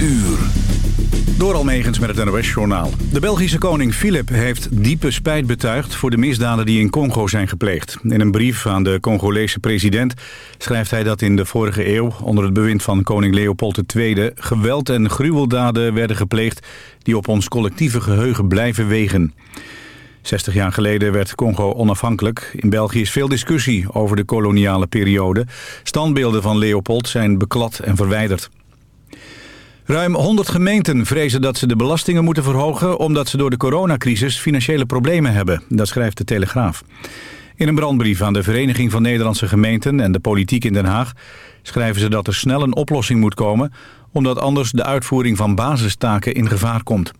uur. Door Almegens met het NOS-journaal. De Belgische koning Filip heeft diepe spijt betuigd... voor de misdaden die in Congo zijn gepleegd. In een brief aan de Congolese president schrijft hij dat in de vorige eeuw... onder het bewind van koning Leopold II... geweld en gruweldaden werden gepleegd... die op ons collectieve geheugen blijven wegen. 60 jaar geleden werd Congo onafhankelijk. In België is veel discussie over de koloniale periode. Standbeelden van Leopold zijn beklad en verwijderd. Ruim 100 gemeenten vrezen dat ze de belastingen moeten verhogen... omdat ze door de coronacrisis financiële problemen hebben. Dat schrijft de Telegraaf. In een brandbrief aan de Vereniging van Nederlandse Gemeenten... en de politiek in Den Haag schrijven ze dat er snel een oplossing moet komen... omdat anders de uitvoering van basistaken in gevaar komt.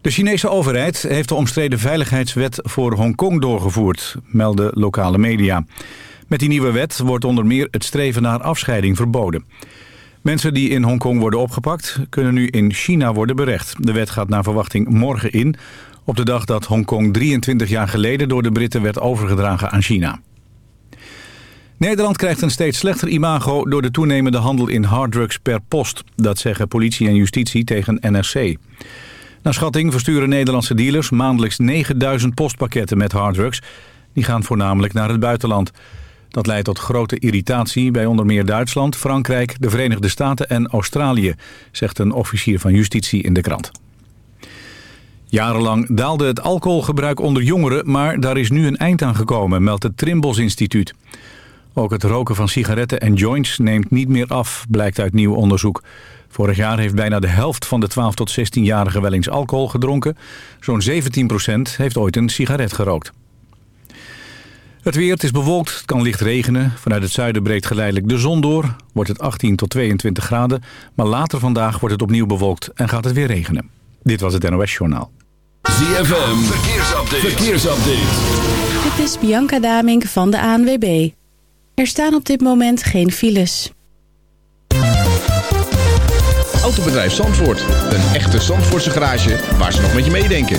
De Chinese overheid heeft de omstreden veiligheidswet voor Hongkong doorgevoerd, melden lokale media. Met die nieuwe wet wordt onder meer het streven naar afscheiding verboden. Mensen die in Hongkong worden opgepakt kunnen nu in China worden berecht. De wet gaat naar verwachting morgen in, op de dag dat Hongkong 23 jaar geleden door de Britten werd overgedragen aan China. Nederland krijgt een steeds slechter imago door de toenemende handel in harddrugs per post. Dat zeggen politie en justitie tegen NRC. Naar schatting versturen Nederlandse dealers maandelijks 9000 postpakketten met harddrugs. Die gaan voornamelijk naar het buitenland. Dat leidt tot grote irritatie bij onder meer Duitsland, Frankrijk, de Verenigde Staten en Australië, zegt een officier van justitie in de krant. Jarenlang daalde het alcoholgebruik onder jongeren, maar daar is nu een eind aan gekomen, meldt het Trimbos Instituut. Ook het roken van sigaretten en joints neemt niet meer af, blijkt uit nieuw onderzoek. Vorig jaar heeft bijna de helft van de 12 tot 16-jarigen wel eens alcohol gedronken. Zo'n 17% heeft ooit een sigaret gerookt. Het weer, het is bewolkt, het kan licht regenen. Vanuit het zuiden breekt geleidelijk de zon door. Wordt het 18 tot 22 graden. Maar later vandaag wordt het opnieuw bewolkt en gaat het weer regenen. Dit was het NOS Journaal. ZFM, verkeersupdate. verkeersupdate. Dit is Bianca Damink van de ANWB. Er staan op dit moment geen files. Autobedrijf Zandvoort. Een echte Zandvoortse garage waar ze nog met je meedenken.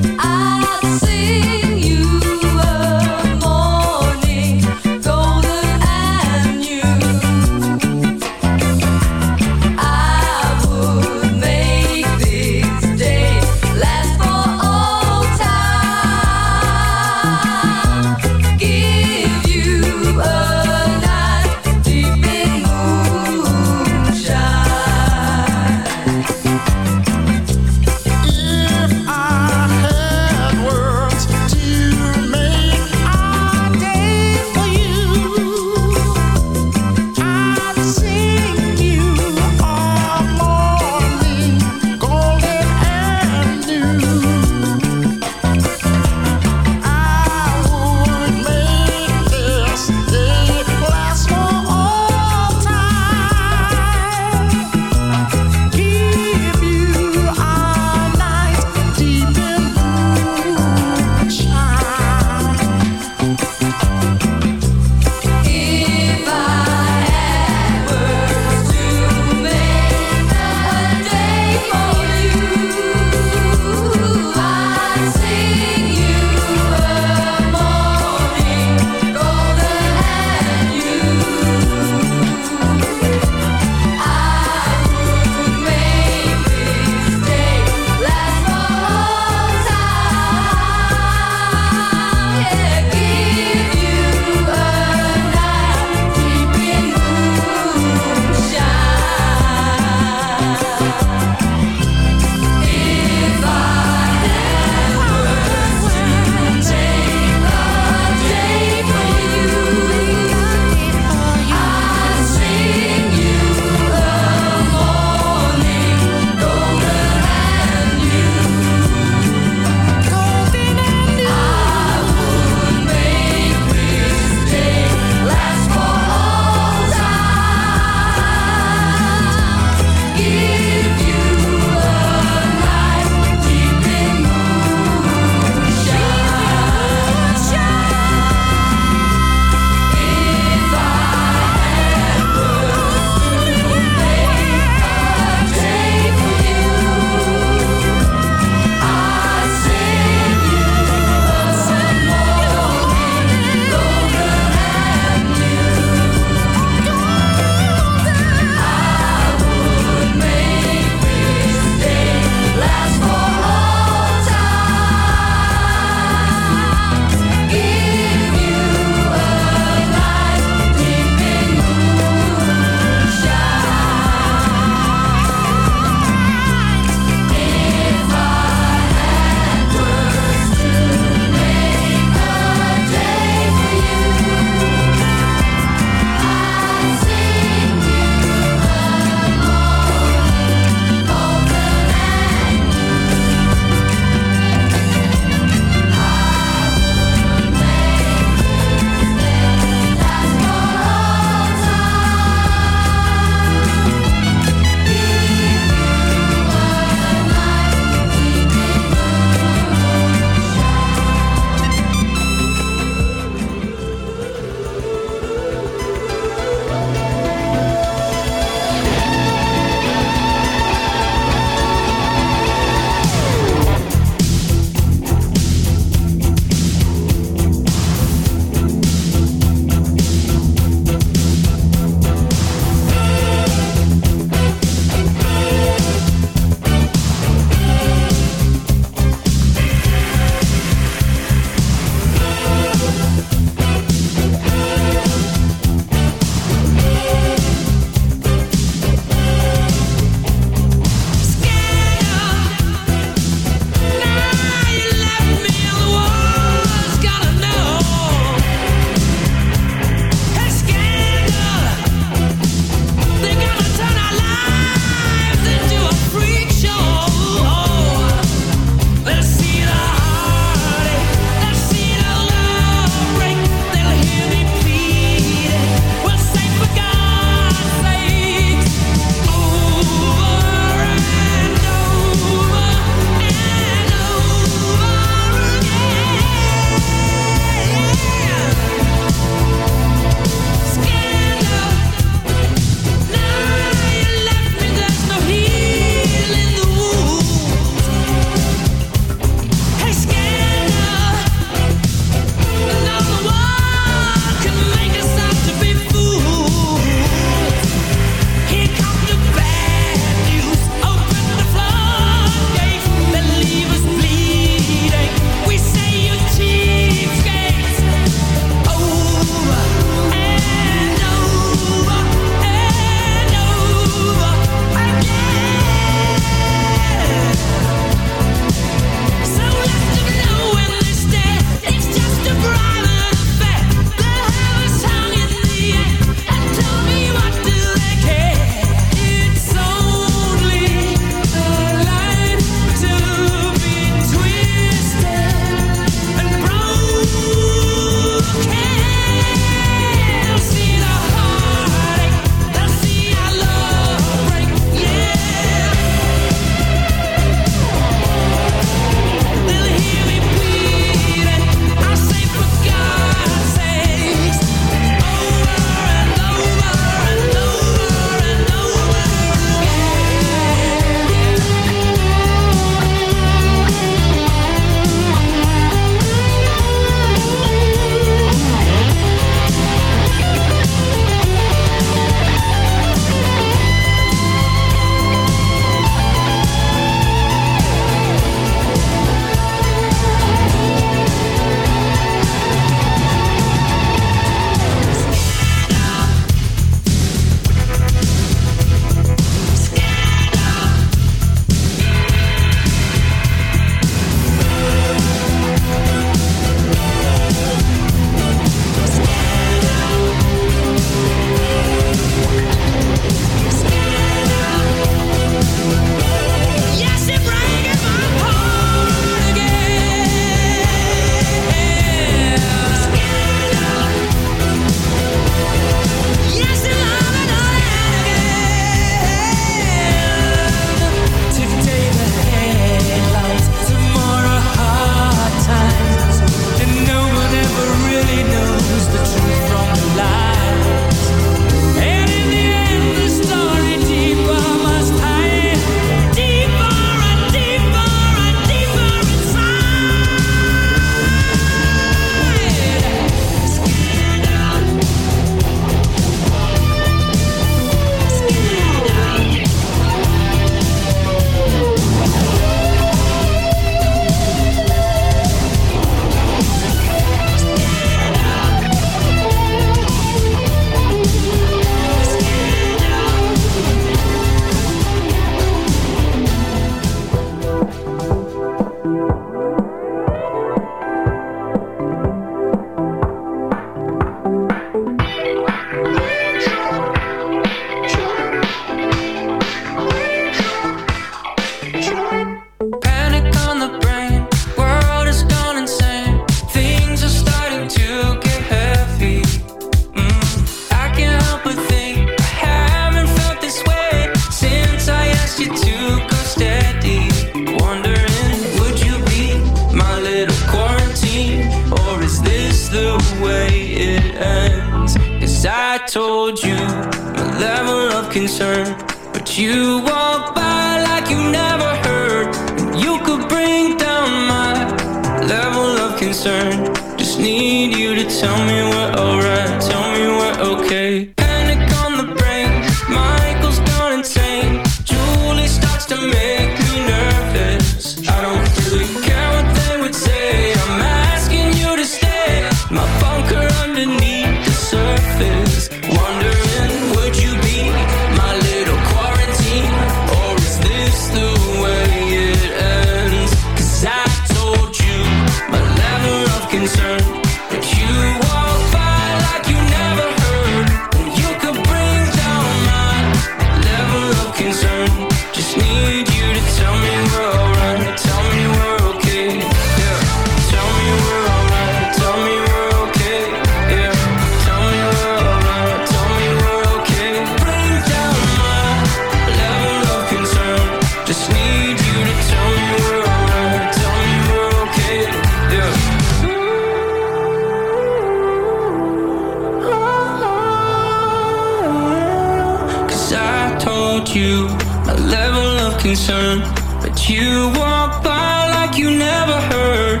a level of concern. But you walk by like you never heard.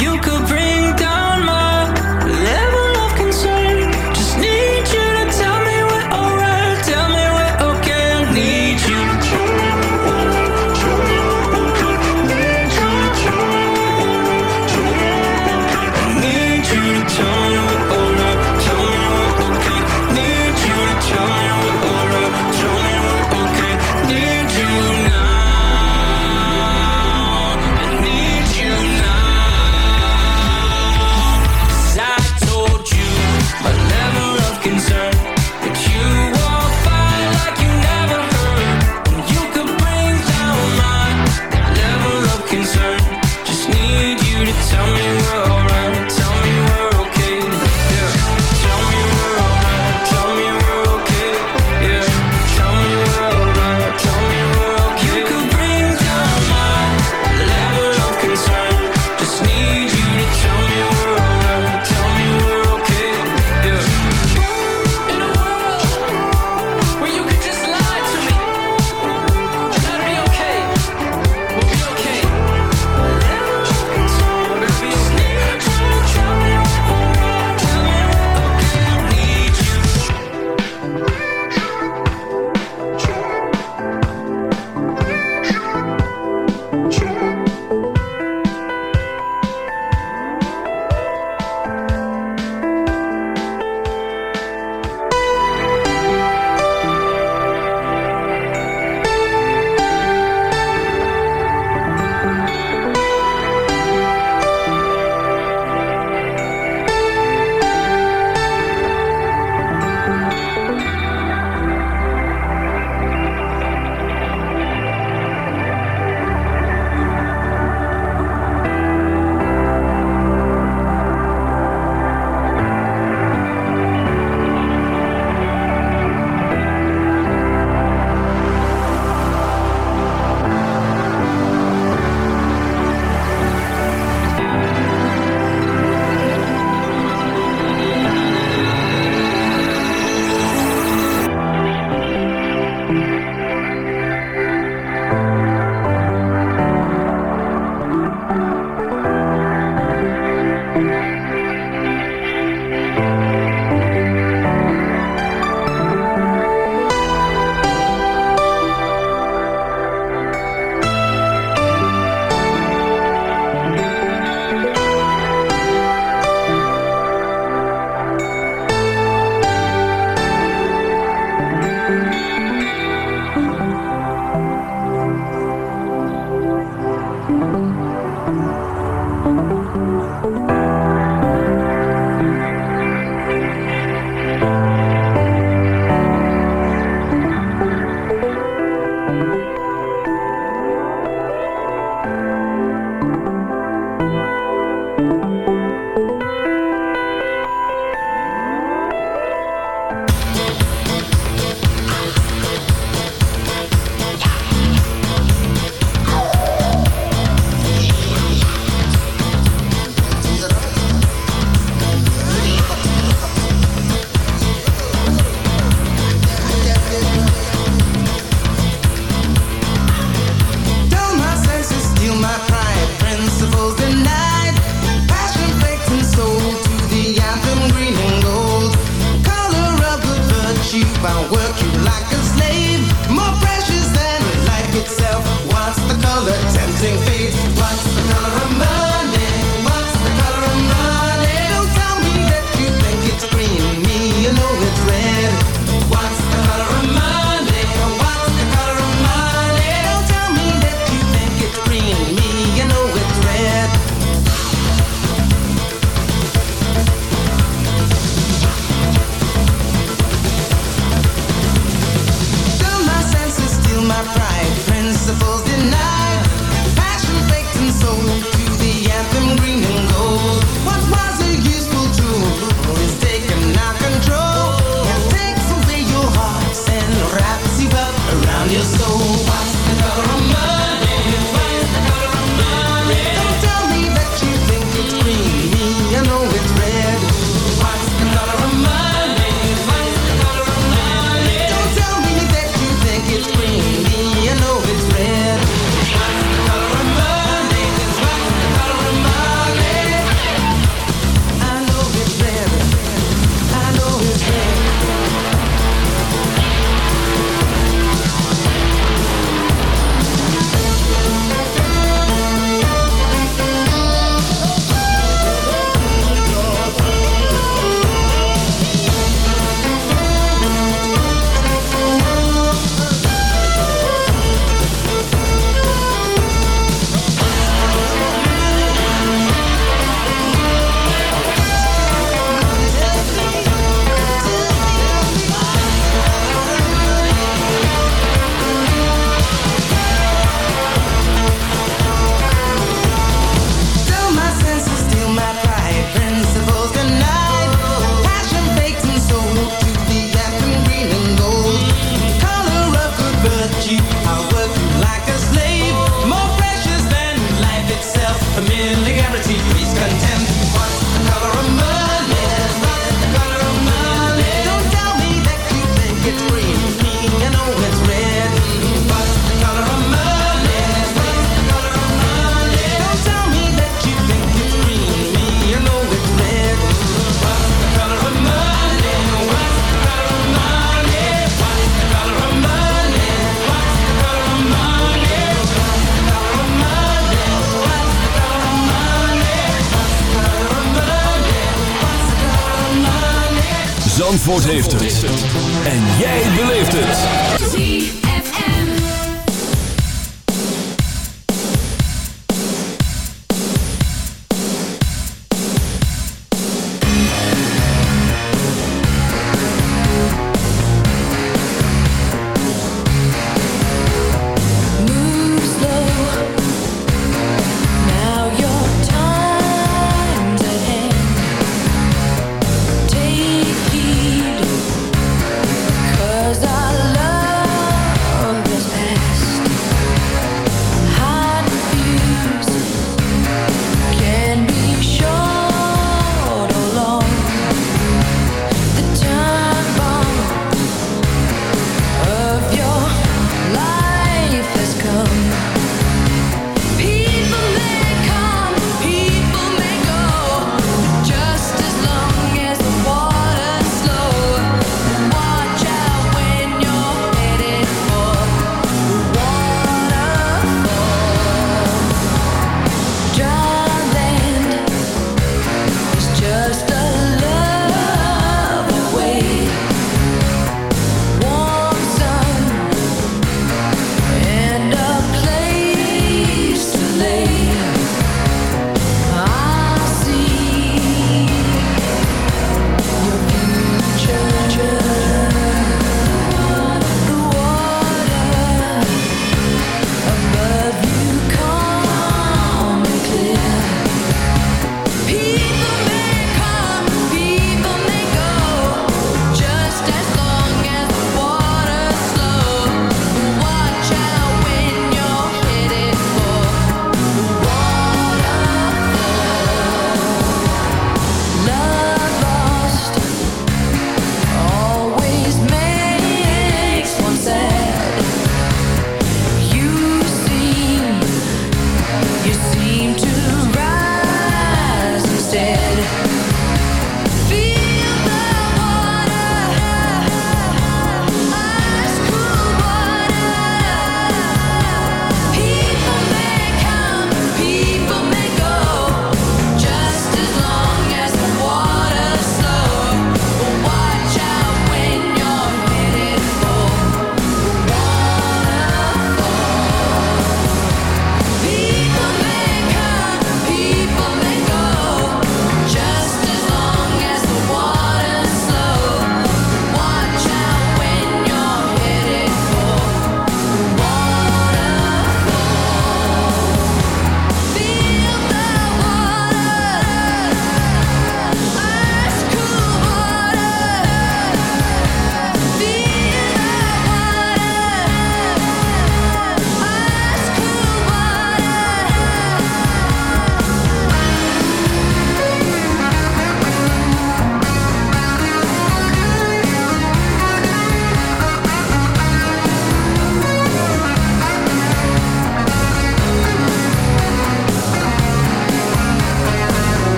You could bring